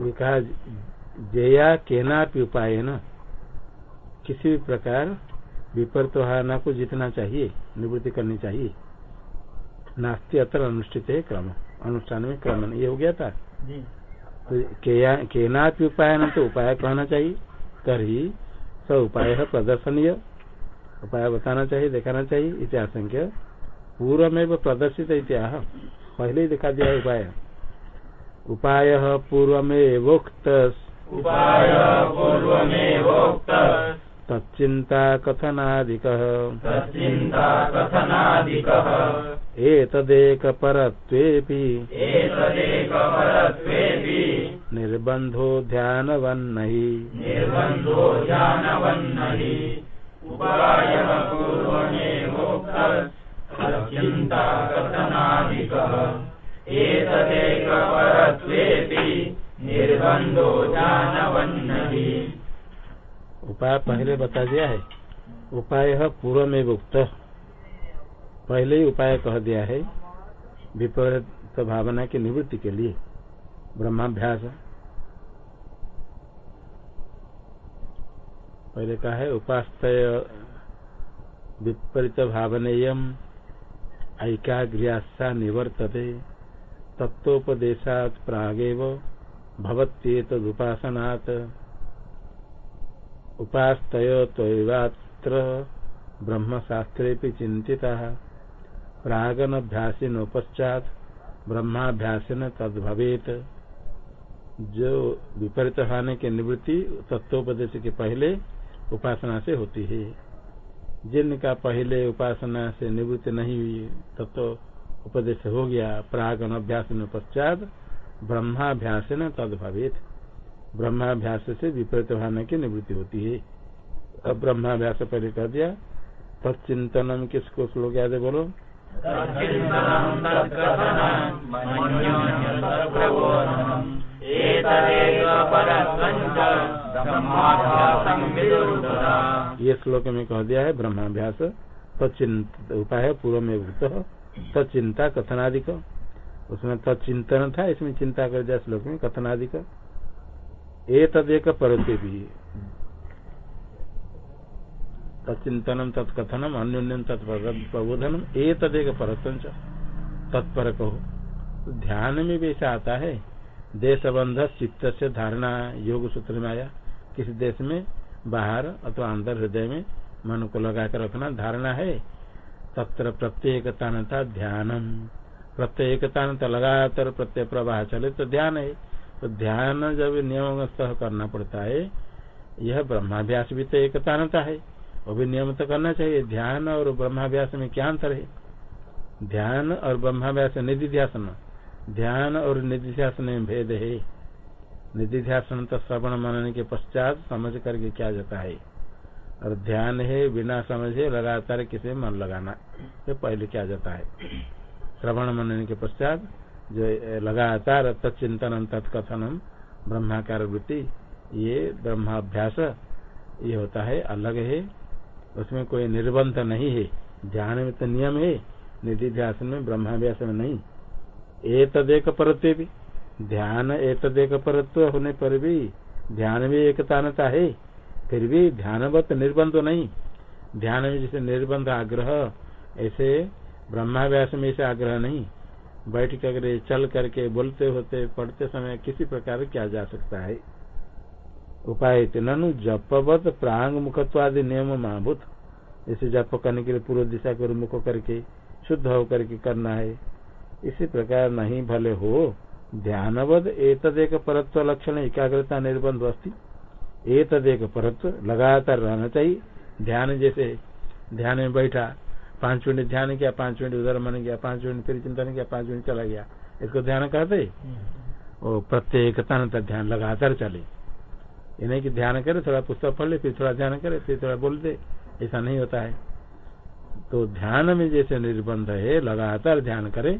कहा जया केनापि उपाय न? किसी भी प्रकार विपरीत भावना को जीतना चाहिए निवृत्ति करनी चाहिए। नास्ती अतर अनुष्ठित है क्रम अनुष्ठान में क्रम ये हो गया था। तो केनापि उपाय न तो उपाय कहना चाहिए। तरी सब उपाय है प्रदर्शनीय। उपाय बताना चाहिए दिखाना चाहिए इतिहास पूर्व में प्रदर्शित इतिहास पहले ही दिखा दिया उपाय। उपाय पूर्व में उपाय पूर्वमेवोक्त तच्चिंता कथनादिक तच्चिन्ता कथनादिकः एतदेक परत्वेऽपि एतदेकपरत्वेऽपि। निर्बन्धो ध्यानवन्नहि। निर्बन्धो ज्ञानवन्नहि उपायः पूर्वमेवोक्तश्चिन्ता कथनादिकः एतदेकपरत्वेऽपि निर्बन्धो ज्ञानवन्नहि उपाय पहले बता दिया है। उपाय पूर्व में उक्त। पहले ही उपाय कह दिया है विपरीत भावना की निवृत्ति के लिए। ब्रह्माभ्यास। पहले कहा है उपास्तय विपरीत भावनेय ऐकाग्र्यासा निवर्तते। तत्वोपदेशात प्रागेव, भवत्येतदुपासनात्। उपास्तय तैवात्र ब्रह्मशास्त्रे चिंतिता प्रागनभ्यासिन पश्चात ब्रह्माभ्यासन तद भवेत जो विपरीत होने की निवृत्ति तत्वोपदेश के पहले उपासना से होती है। जिनका पहले उपासना से निवृत्ति नहीं हुई तत्व उपदेश हो गया प्राग अभ्यास पश्चात ब्रह्माभ्यास न तद भवेत ब्रह्माभ्यास से विपरीत भावना की निवृत्ति होती है। अब ब्रह्माभ्यास पहले कर दिया तत्चिंतनम किसको श्लोक याद है बोलो? ये श्लोक में कह दिया है ब्रह्माभ्यास तत्चिंत उपाय पूर्व में भूत तत्चिंता कथनादिक। उसमें तत्चिंतन था, इसमें चिंता कर दिया श्लोक में, कथनादिक। ए तदेक परते भी। तत्चिंतनम तत्कथनम, अन्योन्यम तत्प्रबोधनम ए तदेक परतंच तत्पर कहो ध्यान में भी ऐसा आता है, देशबंध चित्त से धारणा योग सूत्र में आया। किसी देश में? बाहर अथवा अंदर हृदय में। मन को लगा कर रखना धारणा है। तत्र प्रत्येकता ध्यानम। प्रत्येकता लगातार प्रत्यय प्रवाह चले तो ध्यान है। तो ध्यान जब नियम करना पड़ता है, यह ब्रह्माभ्यास भी तो एकतानता है। वो भी नियम तो करना चाहिए। ध्यान और ब्रह्माभ्यास में क्या अंतर है? ध्यान और ब्रह्माभ्यास निधि ध्यासन ध्यान और निधि ध्यासन में भेद है। निधि ध्यासन तो श्रवण मनन के पश्चात समझ करके क्या जाता है? और ध्यान है, बिना समझे लगातार किसी में मन लगाना। ये पहले क्या जाता है? श्रवण मनन के पश्चात जो लगातार तत्चिंतन तत्कथनम ब्रह्माकार वृत्ति, ये ब्रह्माभ्यास, ये होता है, अलग है। उसमें कोई निर्बंध नहीं है। ध्यान में तो नियम है निधि ध्यास में ब्रह्माभ्यास में नहीं। ए तदेक परत्व भी। ध्यान ए तदेक परत्व होने पर भी ध्यान भी एकतानता है। फिर भी ध्यानवत निर्बंध नहीं। ध्यान में जैसे निर्बंध आग्रह, ऐसे ब्रह्माभ्यास में ऐसे आग्रह नहीं। बैठ कर चल करके, बोलते होते, पढ़ते समय किसी प्रकार किया जा सकता है? उपाय ननु जपवत प्रांग मुखत्वादि नियम महाभूत इसे जप करने के लिए पूर्व दिशा को मुख करके, शुद्ध होकर के करना है। इसी प्रकार नहीं भले हो ध्यानवद एक परत्व लक्षण एकाग्रता निर्बंध अस्थि एक परत्व लगातार रहना चाहिए। ध्यान जैसे ध्यान में बैठा पाँच मिनट ध्यान किया पाँच मिनट उधर मन गया पाँच मिनट फिर चिंतन किया पाँच मिनट चला गया। इसको ध्यान कहते वो प्रत्येकता ध्यान लगातार चले। ये नहीं कि ध्यान करे थोड़ा पुस्तक पढ़ ले फिर थोड़ा ध्यान करे फिर थोड़ा बोल दे। ऐसा नहीं होता है। तो ध्यान में जैसे निर्बंध है लगातार ध्यान करे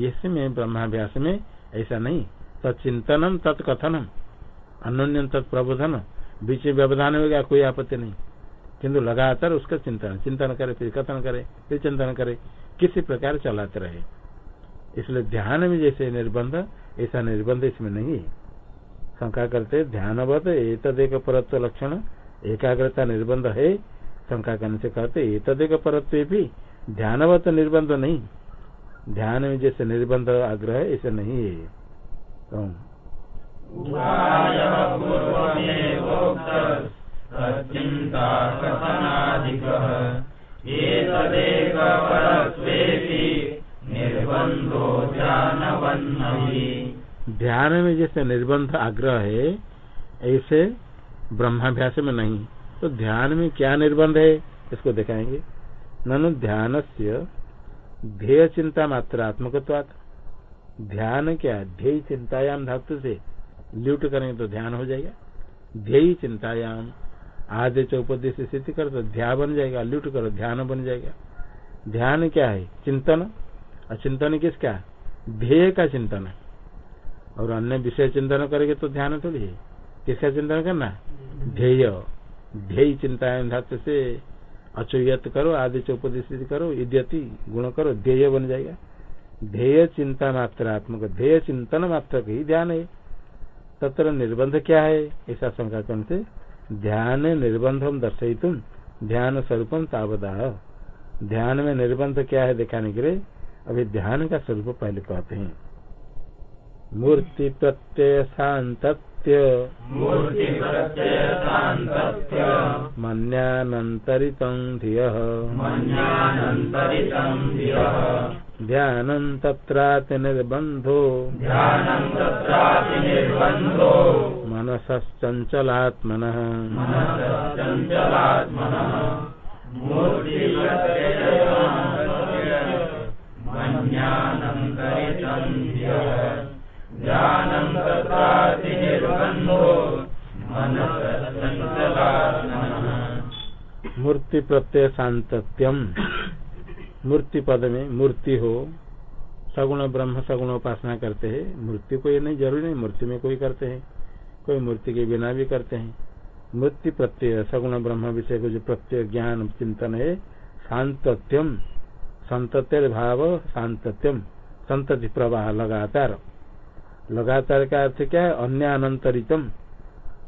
इसमें ब्रह्माभ्यास में ऐसा नहीं। तत्चिंतनम तत्कथनम अन्योन्य तत्प्रबोधन बीच में व्यवधान हो गया, कोई आपत्ति नहीं। किंतु लगातार उसका चिंतन चिंतन करे, फिर कथन करे, फिर चिंतन करे, किसी प्रकार चलाते रहे। इसलिए ध्यान में जैसे निर्बंध, ऐसा निर्बंध इसमें नहीं है। शंका करते ध्यान ध्यानवत एक परत्व लक्षण, एकाग्रता निर्बंध है। शंका करने से कहते एक परत्व भी ध्यानवत निर्बंध नहीं। ध्यान में जैसे निर्बंध आग्रह ऐसे नहीं है। तो ध्यान में जैसे निर्बंध आग्रह है, ऐसे ब्रह्माभ्यास में नहीं। तो ध्यान में क्या निर्बंध है, इसको दिखाएँगे। ननु ध्यान से ध्येय चिंता मात्रात्मक ध्यान क्या? ध्येय चिंतायाम धातु से। ल्यूट करेंगे तो ध्यान हो जाएगा। ध्येय चिंतायाम। आदि चौपदी से स्थिति कर तो ध्यान बन जाएगा, ल्यूट करो, ध्यान बन जाएगा। ध्यान क्या है? चिंतन। और चिंतन किसका? ध्येय का चिंतन। और अन्य विषय चिंतन करेंगे तो ध्यान थोड़ी है। किसका चिंतन करना? ध्येय। ध्येय चिंता धातु से अचुयत करो, आदि चौपदी करो, इद्यति गुण करो, ध्येय बन जाएगा। ध्येय चिंता मात्रात्मक। ध्येय चिंतन मात्र ही ध्यान है। तत्र निर्बंध क्या है? ऐसा शंका कौन से ध्यान निर्बंधम तुम ध्यान स्वरूपम तावदाह। ध्यान में निर्बंध क्या है दिखाने के लिए? अभी ध्यान का स्वरूप पहले कहते हैं। मूर्ति प्रत्यय शांतत्य मूर्ति प्रत्यय शांतत्य ध्यानं तत्राति निर्बन्धो। ध्यानं मनसश्चञ्चलात्मनः। मूर्ति प्रत्यय शांतत्यम मूर्ति पद में मूर्ति हो सगुण ब्रह्म सगुण उपासना करते हैं। मृत्यु को ये नहीं ज़रूरी नहीं मूर्ति में कोई करते हैं। कोई मूर्ति के बिना भी करते हैं। मृत्यु प्रत्यय सगुण ब्रह्म विषय को जो प्रत्यय ज्ञान चिंतन है शांतत्यम। संततिर भाव शांतत्यम। संतति प्रवाह लगातार। लगातार का अर्थ क्या है? अन्य अनंतरितम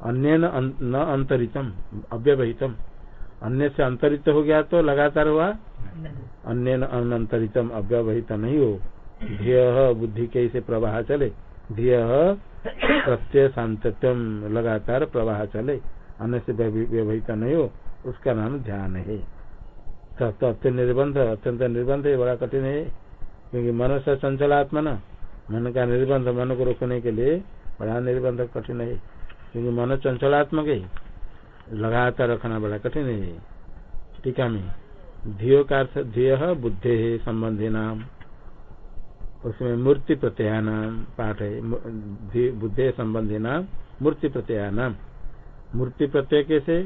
अन्य न अंतरितम अव्यवहितम। अन्य से अंतरित हो गया तो लगातार हुआ? अन्य अनंतरितम अव्यवहित नहीं हो। ध्येय बुद्धि कैसे प्रवाह चले। ध्येय प्रत्यय शांतत्यम लगातार प्रवाह चले। अन्य से व्यवहित नहीं हो उसका नाम ध्यान है। अत्यंत निर्बंध अत्यंत निर्बंध है बड़ा कठिन है। क्योंकि मन से चंचलात्मा न मन का निर्बंध मन को रोकने के लिए बड़ा निर्बंध कठिन है। क्योंकि मन चंचलात्मक है, लगातार रखना बड़ा कठिन है। टीका में। धियो का अर्थ बुद्धे है संबंधी नाम। उसमें मूर्ति प्रत्यय नाम पाठ है बुद्धे संबंधी नाम मूर्ति प्रत्यय नाम मूर्ति प्रत्यय कैसे?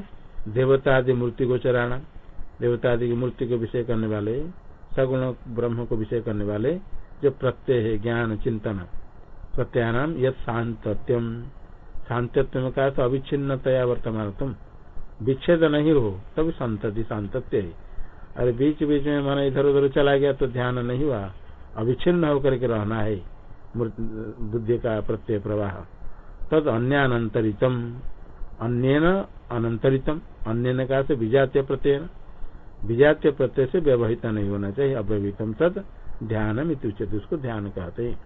देवता आदि मूर्ति को चराना देवता आदि की मूर्ति को विषय करने वाले, सगुण ब्रह्म को विषय करने वाले जो प्रत्यय है, ज्ञान, चिंतन। प्रत्यानाम यद शांतत्यम। शांतत्व का तो अविच्छिन्नतया वर्तमान तुम विच्छेद नहीं हो तब संतति शांतत्य है। अरे बीच बीच में मन इधर उधर चला गया तो ध्यान नहीं हुआ। अविच्छिन्न होकर के रहना है बुद्धि का प्रत्यय प्रवाह। तद अन्य अनंतरितम अन्य अनंतरितम। अन्य का से विजातीय प्रत्यय विजातीय प्रत्यय से व्यवहित नहीं होना चाहिए, अव्यवहितम तद ध्यान उचित उसको ध्यान कहते हैं।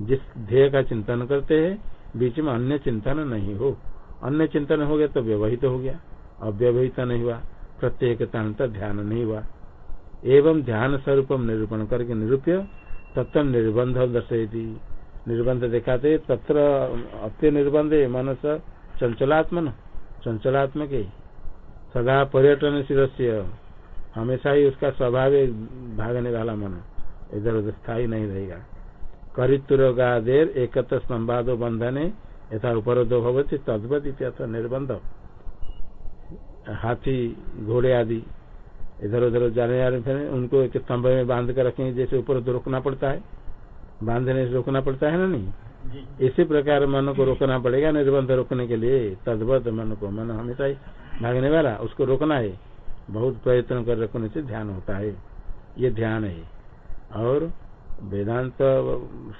जिस ध्येय का चिंतन करते हैं, बीच में अन्य चिंतन नहीं हो। अन्य चिंतन हो गया तो व्यवहित हो गया। अव्यवहित नहीं हुआ। प्रत्येक ध्यान नहीं हुआ। एवं ध्यान स्वरूपम निरूपण करके निरूप्य तत्व निर्बंध दर्शयती। निर्बंध दिखाते, तत्र अत्य निर्बंध मनस चंचलात्मन चंचलात्मक सदा पर्यटन शिवस्य हमेशा ही उसका स्वभाव भागने वाला मन। इधर उधर स्थायी नहीं रहेगा। करितुरोगादेर एकत्र संवाद बंधने, यथा उपरोधो भवती, तद्वत निर्बंध हाथी, घोड़े आदि इधर उधर जाने वाले फिर उनको एक स्तंभ में बाँध कर रखेंगे जैसे ऊपर रोकना पड़ता है। बांधने से रोकना पड़ता है ना नहीं? इसी प्रकार मन को रोकना पड़ेगा निर्बंध रोकने के लिए। तद्वत मन को मन हमेशा ही भागने वाला उसको रोकना है। बहुत प्रयत्न कर रखने से ध्यान होता है। ये ध्यान है। और वेदांत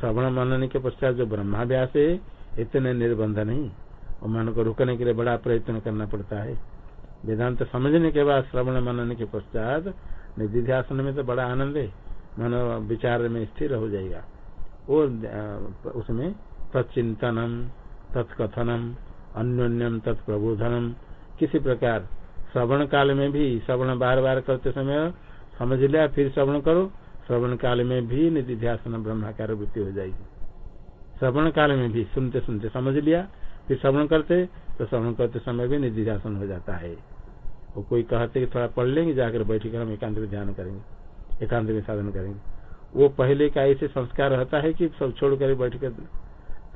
श्रवण मनने के पश्चात जो ब्रह्माभ्यास है इतने निर्बंध नहीं। और मन को रोकने के लिए बड़ा प्रयत्न करना पड़ता है। वेदांत समझने के बाद, श्रवण मनन के पश्चात निधिध्यासन में तो बड़ा आनंद है। मन विचार में स्थिर हो जाएगा। वो उसमें तत्चिंतनम, तत्कथनम, अन्योन्यम, तत्प्रबोधनम, किसी प्रकार श्रवण काल में भी श्रवण बार बार करते समय समझ लिया, फिर श्रवण करो। श्रवण काल में भी निधि निधिध्यासन ब्रह्माकार वृत्ति हो जाएगी। श्रवण काल में भी सुनते सुनते समझ लिया, फिर श्रवण करते तो श्रवण करते समय भी निधि निधिध्यासन हो जाता है। वो कोई कहते कि थोड़ा पढ़ लेंगे जाकर बैठ कर हम एकांत में ध्यान करेंगे एकांत में साधन करेंगे। वो पहले का ऐसे संस्कार रहता है कि सब छोड़ कर बैठ कर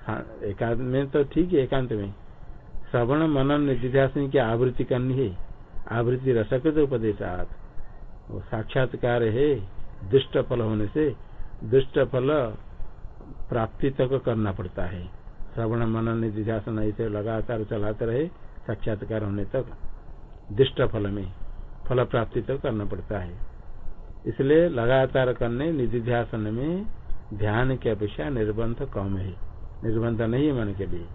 हाँ, एकांत में तो ठीक है एकांत में। श्रवण मनन निधिध्यासन की आवृत्ति करनी है। आवृत्ति रसकृत उपदेश वो साक्षात्कार है दुष्ट फल होने से दुष्ट फल प्राप्ति तक करना पड़ता है। श्रवण मनन निधिध्यासन ऐसे लगातार चलाते रहे साक्षात्कार होने तक। दुष्ट फल में फल प्राप्ति तो करना पड़ता है। इसलिए लगातार करने, निधिध्यासन में ध्यान की अपेक्षा निर्बंध कम है। निर्बंध नहीं है मन के लिए।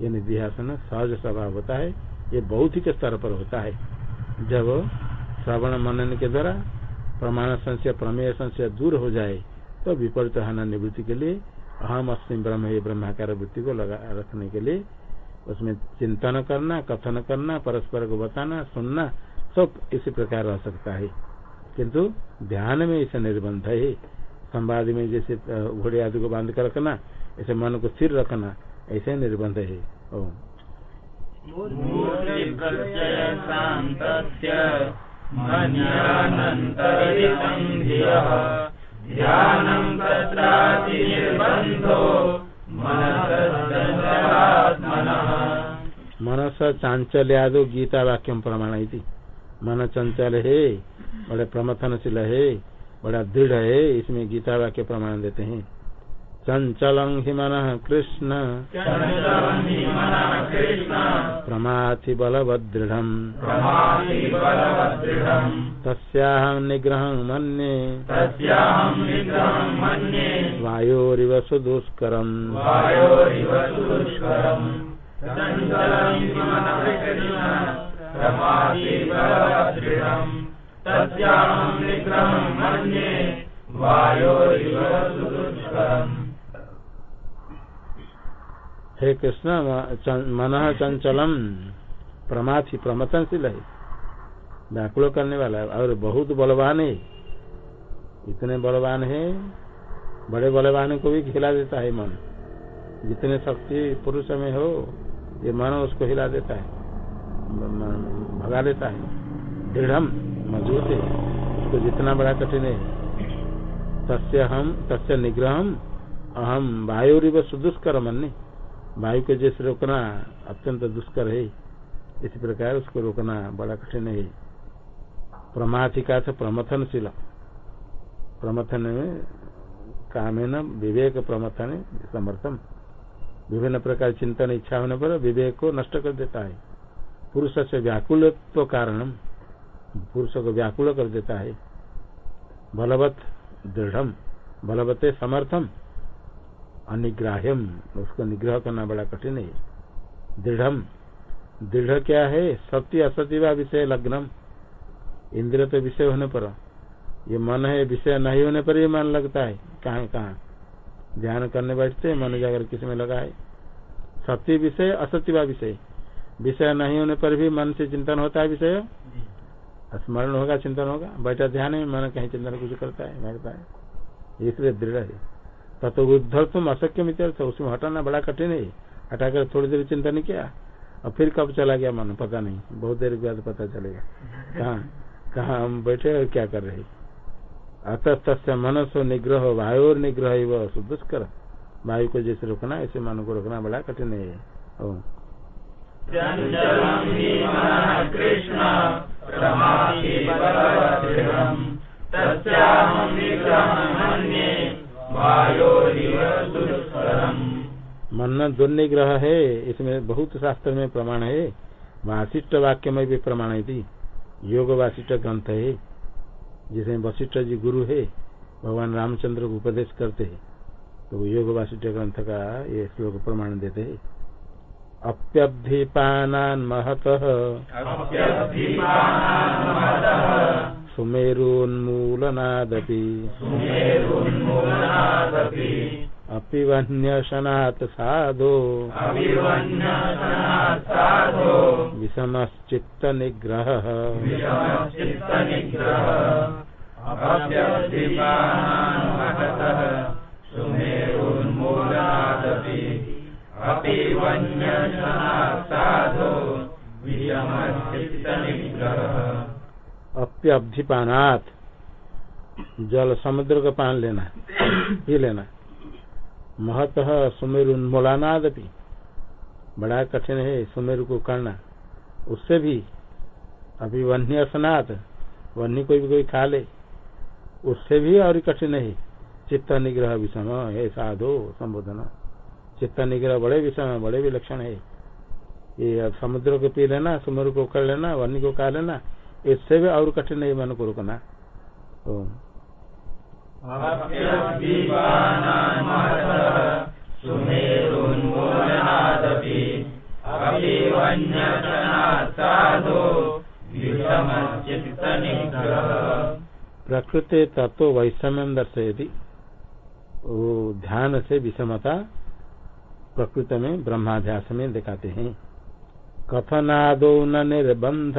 ये निधिध्यासन सहज स्वभाव होता है। ये भौतिक स्तर पर होता है। जब श्रवण मनन के द्वारा प्रमाण संशय, प्रमेय संशय दूर हो जाए तो विपरीत हाना निवृत्ति के लिए अहम अस्म ब्रह्म ये ब्रह्माकार वृत्ति को लगा रखने के लिए उसमें चिंतन करना, कथन करना, परस्पर को बताना, सुनना, सब इसी प्रकार रह सकता है। किंतु ध्यान में इसे निर्बंध है। संवाद में जैसे घोड़े आदि को बाँध कर रखना, ऐसे मन को स्थिर रखना, ऐसे निर्बंध है। ओम। मनस चांचल्यादो गीता वाक्यम प्रमाण मन चंचल है बड़े प्रमथनशील है बड़ा दृढ़ है इसमें गीता वाक्य प्रमाण देते हैं। चंचलं हि मनः कृष्ण। प्रमाथि बलवदृढम्। तस्याहं निग्रहं मन्ये। वायोरिव सुदुष्करम्। हे कृष्ण मन चंचलम प्रमाथी प्रमथनशील है व्याकुल करने वाला है। और बहुत बलवान है। इतने बलवान है, बड़े बलवान को भी खिला देता है मन। जितने शक्ति पुरुष में हो ये मन उसको हिला देता है भगा देता है। दृढ़ मज़बूत है। उसको जितना बड़ा कठिन है। तस्य हम तस्य निग्रह अहम वायुरिव सुदुष्कर मन वायु को जैसे रोकना अत्यंत दुष्कर है। इसी प्रकार उसको रोकना बड़ा कठिन है। प्रमाथिका से प्रमथनशील। प्रमथन में कामेन विवेक प्रमथन समर्थन विभिन्न प्रकार चिंतन इच्छा होने पर विवेक को नष्ट कर देता है। पुरुष से व्याकुलत्व कारण पुरुष को व्याकुल कर देता है। बलवत दृढ़ बलवते समर्थम, अनिग्राह्यम, उसको निग्रह करना बड़ा कठिन है। दृढ़ दृढ़ क्या है? सत्य असत्य व विषय लग्नम। इंद्र तो विषय होने पर, ये मन है, विषय नहीं होने पर ये मन लगता है। कहा? ध्यान करने बैठते मन जाकर किसी में लगाए सत्य विषय असत्य व विषय। विषय नहीं होने पर भी मन से चिंतन होता है विषय? स्मरण होगा चिंतन होगा। बैठा ध्यान में मन कहीं चिंतन कुछ करता है बैठता है। इसलिए दृढ़ है। तत्व उद्धर तुम अशक्य मित्र उसमें हटाना बड़ा कठिन है। हटाकर थोड़ी देर चिंता नहीं किया और फिर कब चला गया मन? पता नहीं। बहुत देर के बाद पता चलेगा। कहा कहा हम बैठे और क्या कर रहे अतः तस्य मनसो निग्रह वायु निग्रह वह सुदुष्कर वायु को जैसे रोकना ऐसे मन को रोकना बड़ा कठिन है। मन दुर्निग्रह है इसमें बहुत शास्त्र में प्रमाण है। वासिष्ठ वाक्य में भी प्रमाण है योग वासिष्ठ ग्रंथ है। जिसमें वशिष्ठ जी गुरु है भगवान रामचंद्र को उपदेश करते हैं। तो योग वासिष्ठ ग्रंथ का ये श्लोक प्रमाण देते हैं। अप्यब्धिपानान् महतः। सुमेरून्मूलनादपि। अपि वह्न्यशनात् साधो विषमश्चित्तनिग्रहः। अप्यब्धिपानात् जल समुद्र का पान लेना पी लेना महत सुमेर उन्मूलनाद भी बड़ा कठिन है सुमेर को करना। उससे भी अभी वन्य स्नात वन्य कोई भी कोई खा ले। उससे भी और कठिन है। चित्त निग्रह विषम है साधो संबोधन। चित्त निग्रह बड़े विषम बड़े भी लक्षण है। ये अब समुद्र को पी लेना, सुमेर को कर लेना, वन्य को खा लेना, इससे भी और कठिन है मन को रुकना। प्रकृति तत्व वैषम्यम दर्शयती। ध्यान से विषमता प्रकृत में ब्रह्माध्यास में दिखाते हैं। कथनादो न निर्बंध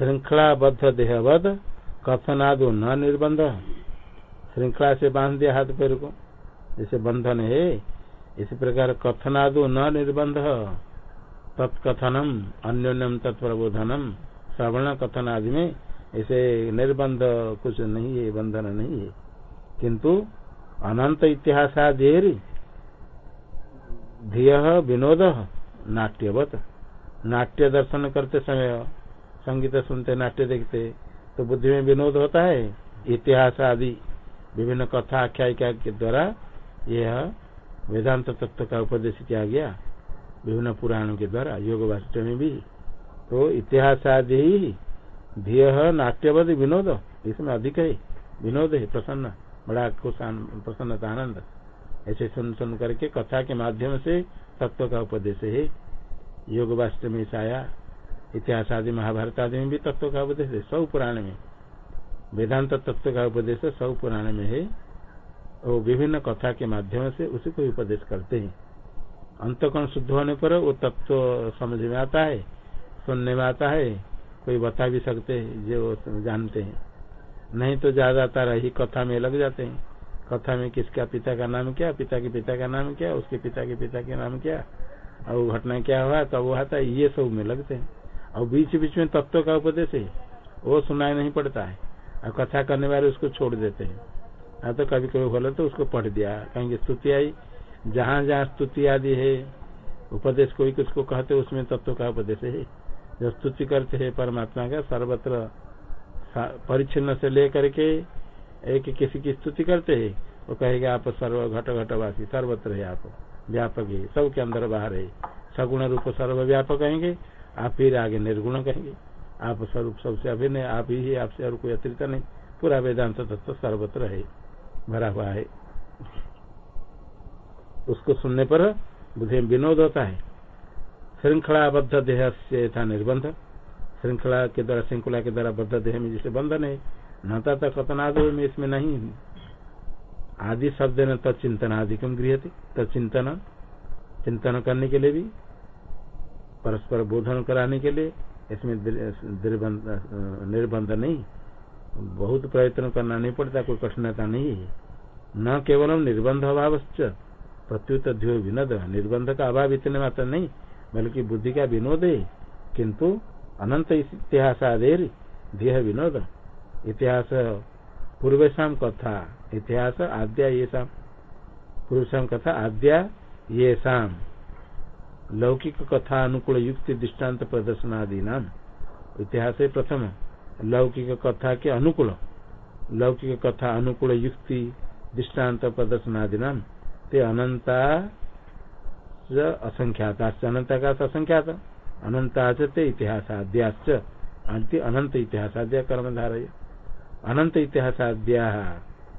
श्रृंखलाबद्ध देहवद, कथनादो न निर्बंध श्रृंखला से बाँध दिया हाथ पैर को जैसे बंधन है, इसी प्रकार कथनादो न निर्बंध तत्कथनम, अन्योन्यम तत्प्रबोधनम, श्रवण कथन आदि में ऐसे निर्बंध कुछ नहीं है, बंधन नहीं है। किंतु अनंत इतिहास धिय विनोद नाट्यवत। नाट्य दर्शन करते समय संगीत सुनते, नाट्य देखते तो बुद्धि में विनोद होता है। इतिहास आदि विभिन्न कथा आख्यायिका के द्वारा यह वेदांत तत्व का उपदेश किया गया। विभिन्न पुराणों के द्वारा योग वास्तव में भी। तो इतिहास आदि ही ध्येय नाट्यवध विनोद, इसमें अधिक है। विनोद है, प्रसन्न, बड़ा खुश प्रसन्नता, आनंद। ऐसे सुन सुन करके कथा के माध्यम से तत्व का उपदेश है। योग वास्तव में आया इतिहास आदि, महाभारत आदि में भी तत्व का उपदेश है सौ पुराण में। वेदांत तत्व का उपदेश सौ पुराण में है। वो विभिन्न कथा के माध्यम से उसी को उपदेश करते हैं। अंतकरण शुद्ध होने पर वो तत्व समझ में आता है, सुनने में आता है, कोई बता भी सकते है जो वो जानते हैं। नहीं तो ज़्यादातर ही कथा में लग जाते हैं। कथा में किसका पिता का नाम क्या, पिता के पिता का नाम क्या, उसके पिता के पिता के नाम क्या, और घटना क्या हुआ तब वो आता ये सब में लगते हैं। और बीच बीच में तत्व का उपदेश है, वो सुनाई नहीं पड़ता है। और कथा करने वाले उसको छोड़ देते हैं। हाँ तो कभी कभी बोले तो उसको पढ़ दिया, कहेंगे, स्तुति आई। जहाँ जहाँ स्तुति आदि है, उपदेश कोई किसको कहते, उसमें तत्व का उपदेश है। जो स्तुति करते है, परमात्मा का सर्वत्र परिच्छिन्न से लेकर के एक किसी की स्तुति करते है, वो कहेगा, आप सर्व घट घटवासी, सर्वत्र है आप, व्यापक है सबके अंदर बाहर है। सगुण रूप सर्व व्यापक कहेंगे आप फिर आगे निर्गुण कहेंगे। आप स्वरूप सबसे अभिनय आप ही है, आपसे और कोई अतिरिक्त नहीं। पूरा वेदांत तत्व सर्वत्र है, भरा हुआ है। उसको सुनने पर बुद्धि विनोद होता है। श्रृंखलाबद्ध देह से था निर्बंध। श्रृंखला के द्वारा, श्रृंखला के द्वारा बद्ध देह में जिसे बंधन है नता तक कथनाद में इसमें नहीं। आदि शब्द न तत्चिंतन आदिकम गृह तत्चिंतन चिंतन करने के लिए भी परस्पर बोधन कराने के लिए, इसमें निर्बंध नहीं, बहुत प्रयत्न करना नहीं पड़ता, कोई कठिनता नहीं है। न केवल निर्बंध अभाव प्रत्युत ध्यो विनोद, निर्बंध का अभाव इतने मात्र नहीं, बल्कि बुद्धि का विनोद है, किंतु अनंत इतिहास आदेर ध्येय विनोद। इतिहास पूर्वेशम कथा, इतिहास आद्या ये शाम पूर्वेशम कथा आद्या ये शाम लौकिक कथा अनुकूल युक्ति दृष्टांत प्रदर्शन आदि नाम इतिहास प्रथम, लौकिक कथा के अनुकूल। लौकिक कथा अनुकूल युक्ति दृष्टांत प्रदर्शन आदि नाम ते अनंता असंख्याता। अनंता का असंख्यात। अनंता ते इतिहास आद्याश्च अनंत इतिहास आद्या कर्म धारय अनंत इतिहास आद्या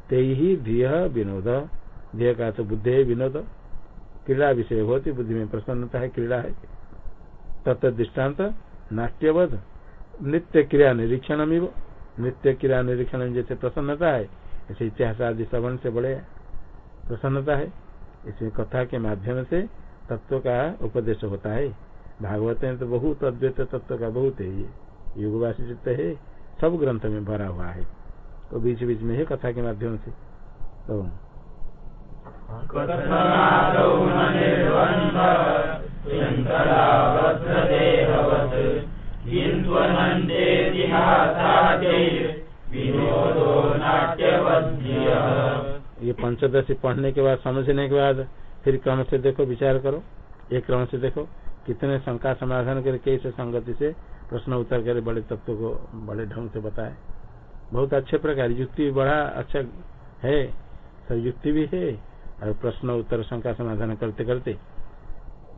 ते ही धिय विनोद। ध्येय का बुद्धि विनोद। क्रीड़ा विषय होती, बुद्धि में प्रसन्नता है, क्रीड़ा है। तत्व दृष्टांत नाट्यवध, नित्य क्रिया निरीक्षण नित्य क्रिया निरीक्षण जैसे प्रसन्नता है, ऐसे इतिहास आदि श्रवण से बड़े प्रसन्नता है। इसमें कथा के माध्यम से तत्व का उपदेश होता है। भागवत में तो बहुत अद्वैत तत्व का बहुत है ये। युगवासी चित्त है, सब ग्रंथ में भरा हुआ है। तो बीच बीच में है कथा के माध्यम से। तो ये पंचदशी पढ़ने के बाद, समझने के बाद, फिर क्रम से देखो, विचार करो। एक क्रम से देखो, कितने शंका समाधान करके कैसे संगति से प्रश्न उत्तर करे, बड़े तत्व को बड़े ढंग से बताए। बहुत अच्छे प्रकार, युक्ति बड़ा अच्छा है। सब युक्ति भी है। और प्रश्न उत्तर शंका समाधान करते करते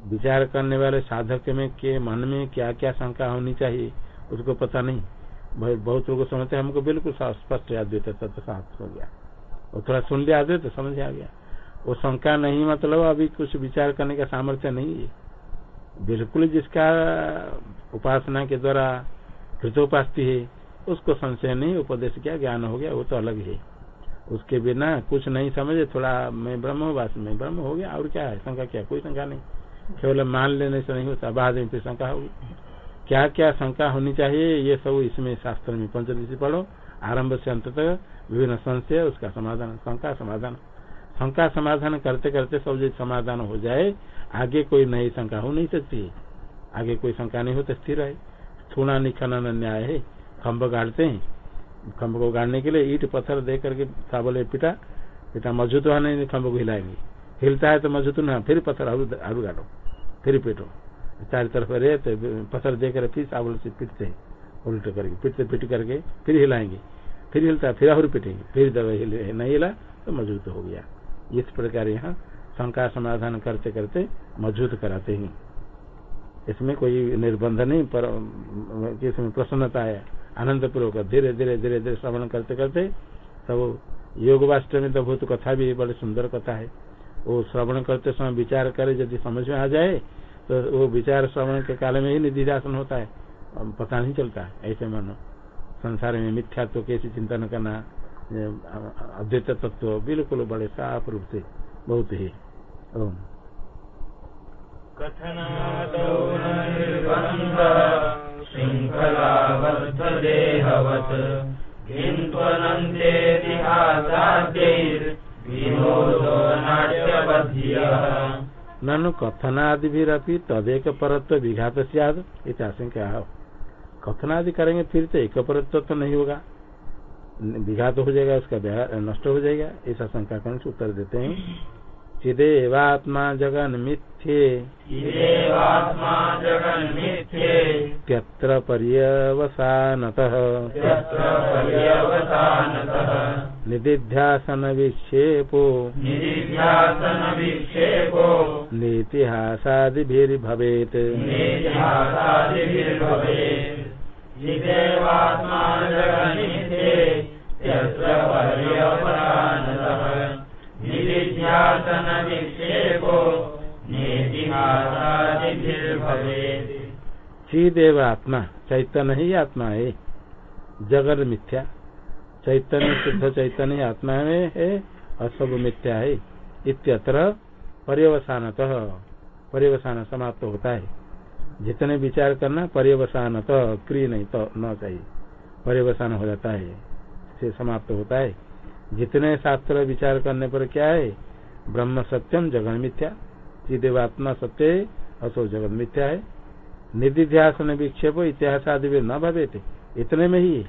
विचार करने वाले साधक में के मन में क्या क्या शंका होनी चाहिए, उसको पता नहीं। बहुत लोग समझते हमको बिल्कुल स्पष्ट अद्वैत तत्व साफ़ हो गया। वो थोड़ा सुन लिया अद्वैत समझ आ गया। वो शंका नहीं मतलब अभी कुछ विचार करने का सामर्थ्य नहीं है। बिल्कुल जिसका उपासना के द्वारा कृतोपास्ति है, उसको संशय नहीं, उपदेश किया ज्ञान हो गया, वो तो अलग है। उसके बिना कुछ नहीं समझे, थोड़ा मैं ब्रह्म वास में ब्रह्म हो गया, और क्या है? शंका क्या? कोई शंका नहीं। केवल मान लेने से नहीं होता, बाद में फिर शंका होगी। क्या क्या शंका होनी चाहिए, ये सब इसमें शास्त्र में पंचदशी पढ़ो, आरंभ से अंत तक, विभिन्न संशय, उसका समाधान, शंका समाधान। शंका समाधान करते करते सब जो समाधान हो जाए, आगे कोई नई शंका हो नहीं सकती। है आगे कोई शंका नहीं होती, स्थिर है थूणा निखनन न्याय है खम्भ गाड़ते हैं। खम्भ को गाड़ने के लिए ईट, पत्थर दे करके साबले पिटा पिटा मज़बूत होने खम्भ को हिलाएँगे। हिलता है तो मज़बूत ना, फिर पत्थर आड़ू गाड़ो फिर पीटो। चार तरफ़ रेत पत्थर देकर फिर साबल से पीटते हैं, उल्टे करके, पीटते, पीट करके, फिर हिलाएँगे। फिर हिलता है, फिर और पीटेंगे, फिर दवा नहीं हिला तो मज़बूत हो गया। इस प्रकार यहाँ शंका समाधान करते करते मज़बूत कराते हैं। इसमें कोई निर्बंध नहीं, पर इसमें प्रसन्नता है। आनंद पूर्वक धीरे धीरे धीरे धीरे श्रवण करते करते तब योग वास्तव में तो बहुत कथा भी बड़ी सुंदर कथा है। वो श्रवण करते समय विचार करे, यदि समझ में आ जाए तो वो विचार श्रवण के काल में ही निधिध्यासन होता है। पता नहीं चलता ऐसे मानो। संसार में मिथ्या तो कैसे चिंतन करना अद्वैत तत्व, बिल्कुल बड़े साफ़ रूप से बहुत ही। ओम ननु भी तदेक परत्व विघात सियाद आशंका कथनादि करेंगे फिर तो एक परत्व तो नहीं होगा। विघात हो जाएगा, उसका नष्ट हो जाएगा ऐसा शंका कौन से उत्तर देते हैं। चिदेवात्मा जगन मिथ्ये त्यत्र पर्यवसानतः निदिध्यासन विक्षेपो नीतिहासादिभिर्भवेत्। चिदेव आत्मा, चैतन्य ही आत्मा है। जगत मिथ्या, चैतन्य शुद्ध, चैतन्य आत्मा में है और सब मिथ्या है। इत्यत्र पर्यवसान पर्यवसान समाप्त होता है। जितने विचार करना पर्यवसान क्रिय नहीं तो न चाहिए पर्यवसान हो जाता है, से समाप्त होता है। जितने शास्त्र विचार करने पर क्या है? ब्रह्म सत्यम, जगन मिथ्या। चिदेवात्मा सत्य असो जगन मिथ्या है। निधिध्यासन विक्षेप इतिहास आदि भी न भवे इतने में ही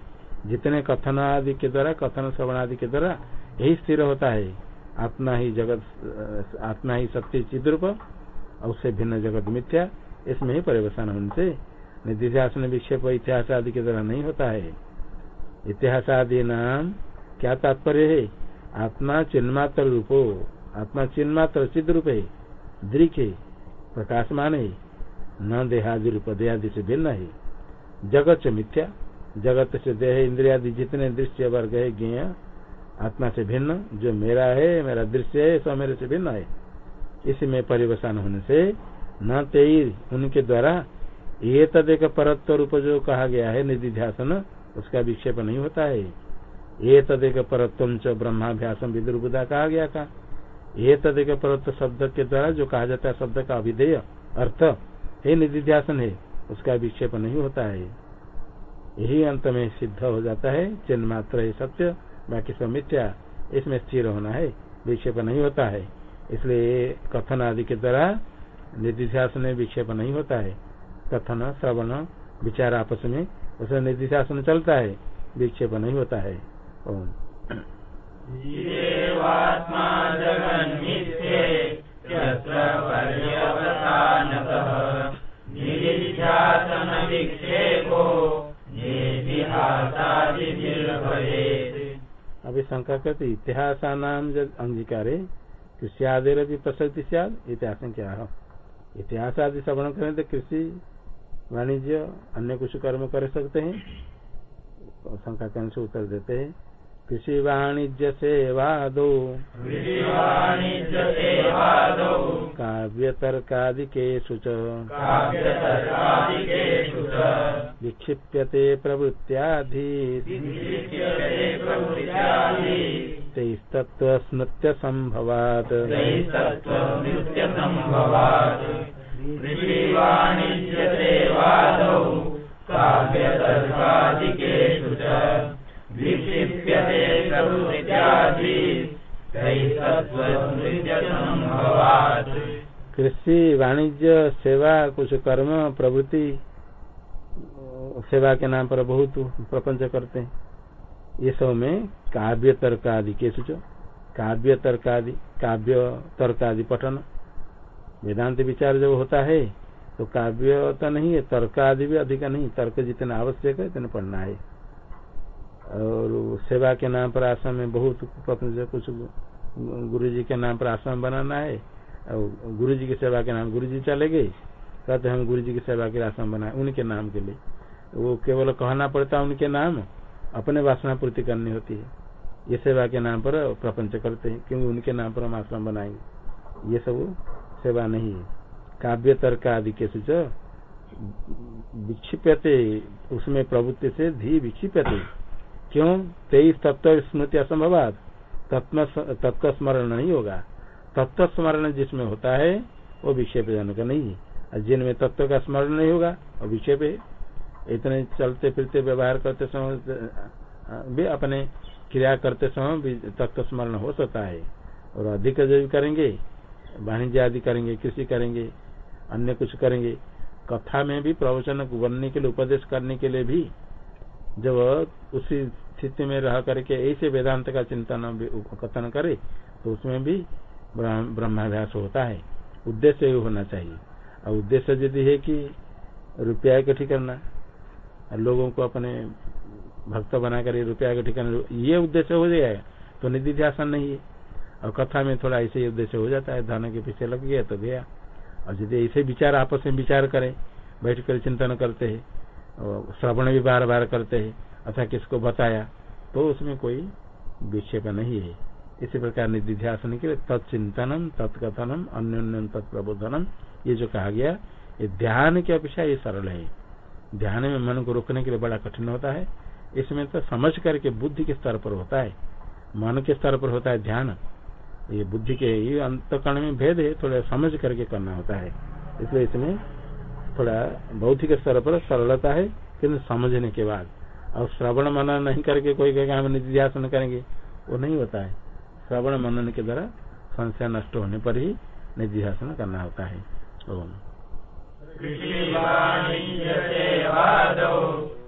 जितने कथन आदि के द्वारा, कथन श्रवण आदि के द्वारा यही स्थिर होता है। आत्मा ही जगत, आत्मा ही सत्य चिद्रूप और उससे भिन्न जगत मिथ्या, इसमें ही परिवर्तन होने से विक्षेप इतिहास आदि के द्वारा नहीं होता है। इतिहास आदि नाम क्या तात्पर्य है? आत्मा चिन्मात्र रूपो, आत्मा चिन्मात्र चिद रूप है दृक है प्रकाशमान है न देहादि रूप, देहादि से भिन्न है। जगत से मिथ्या, जगत से देह, इंद्रियादि जितने दृश्य वर्ग है, ज्ञ, आत्मा से भिन्न, जो मेरा है, मेरा दृश्य है सब मेरे से भिन्न है। इसमें परिवर्तन होने से न तेर उनके द्वारा ये तदेक परत्व रूप जो कहा गया है निधि ध्यान उसका विक्षेप नहीं होता है। ये तदेक परत्व च विदुर्बुदा कहा गया था। ये तदेक परत्व शब्द के द्वारा जो कहा जाता है, शब्द का अभिधेय अर्थ हे निधिध्यासन है, उसका विक्षेप नहीं होता है। यही अंत में सिद्ध हो जाता है, चिन्ह मात्र है सत्य, बाकी सब मिथ्या। इसमें स्थिर होना है, विक्षेप नहीं होता है। इसलिए कथन आदि के द्वारा निधिध्यासन में विक्षेप नहीं होता है। कथन, श्रवण, विचार आपस में, उसमें निधिध्यासन चलता है, विक्षेप नहीं होता है। ओम। अभी शंका करते इतिहास नाम जब अंगीकार है कृषि आदि भी प्रसक्ति सियाद, इतिहास क्या है? इतिहास आदि श्रवण करें तो कृषि, वाणिज्य, अन्य कुछ कर्म कर सकते हैं। शंका के अनुसार उत्तर देते हैं। कृषि वाणिज्य सेवा दो काव्य तर्कादिकेषु च। विक्षिप्यते प्रवृत्त्याधि तैस्तत्त्वस्मृत्य कृषि वाणिज्य, सेवा कुछ कर्म प्रवृत्ति, सेवा के नाम पर बहुत प्रपंच करते हैं। ये सब में काव्य तर्क आदि के सूचो? काव्य तर्क आदि काव्य तर्क आदि पठन। वेदांत विचार जब होता है तो काव्य तो नहीं है तर्क आदि भी अधिक नहीं। तर्क जितना आवश्यक है इतना पढ़ना है। और सेवा के नाम पर आश्रम में बहुत प्रपंच, कुछ गुरु जी के नाम पर आश्रम बनाना है। और गुरु जी की सेवा के नाम गुरु जी चले गए। कहते हम गुरु जी की सेवा के आश्रम बनाए, उनके नाम के लिए। वो केवल कहना पड़ता है उनके नाम, अपने वासना पूर्ति करनी होती है। ये सेवा के नाम पर प्रपंच करते हैं, क्योंकि उनके नाम पर हम आश्रम बनाएँगे। ये सब सेवा नहीं है। काव्य तर्क आदि के सूच विक्षिप्यते, उसमें प्रवृत्ति से धी विक्षिप्यते। क्यों? तेईस तत्व स्मृति असंभवाद तत्व स्मरण नहीं होगा। तत्व स्मरण जिसमें होता है, वो विक्षेप जनक नहीं है। जिनमें तत्व का स्मरण नहीं होगा, वो विक्षेप इतने चलते फिरते व्यवहार करते समय भी अपने क्रिया करते समय तत्व स्मरण हो सकता है। और अधिक जब करेंगे, वाणिज्य आदि करेंगे, कृषि करेंगे, अन्य कुछ करेंगे, कथा में भी प्रवचन बनने के लिए, उपदेश करने के लिए भी, जब उसी स्थिति में रह करके ऐसे वेदांत का चिंतन, कथन करे तो उसमें भी ब्रह्माभ्यास होता है, उद्देश्य ही होना चाहिए। और उद्देश्य यदि है कि रुपया इकट्ठी करना लोगों को अपने भक्त बनाकर रुपया इकट्ठी करना ये उद्देश्य हो जाएगा तो निधि ध्यान नहीं है। और कथा में थोड़ा ऐसे उद्देश्य हो जाता है, धन के पीछे लग गया तो गया। और यदि ऐसे विचार आपस में विचार करें, बैठ कर चिंतन करते हैं श्रवण भी बार बार करते हैं अथा किसको बताया तो उसमें कोई विक्षेप नहीं है। इसी प्रकार निधिध्यासन के लिए तत्चिंतनम, तत्कथनम अन्योन्य तत्प्रबोधनम, ये जो कहा गया, ये ध्यान की अपेक्षा ये सरल है। ध्यान में मन को रोकने के लिए बड़ा कठिन होता है। इसमें तो समझ करके बुद्धि के स्तर पर होता है। मन के स्तर पर होता है ध्यान। ये बुद्धि के ये अंतकरण में भेद है, थोड़ा समझ करके करना होता है। इसलिए इसमें थोड़ा बौद्धिक स्तर पर सरलता है किन्तु समझने के बाद। और श्रवण मना नहीं करके कोई कहेगा, हम निधिध्यासन करेंगे, वो नहीं होता है। श्रवण मनन के द्वारा संशय नष्ट होने पर ही निधिध्यासन करना होता है। ओम।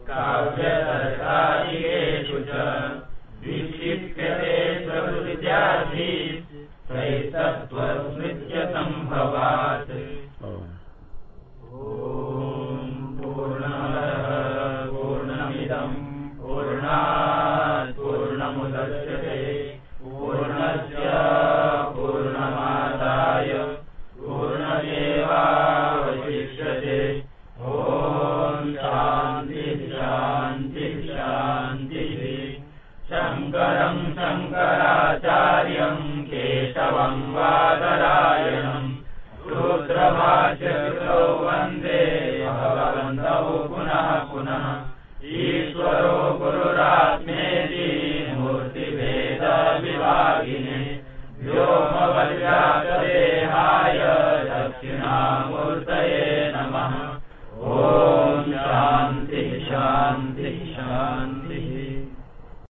काव्य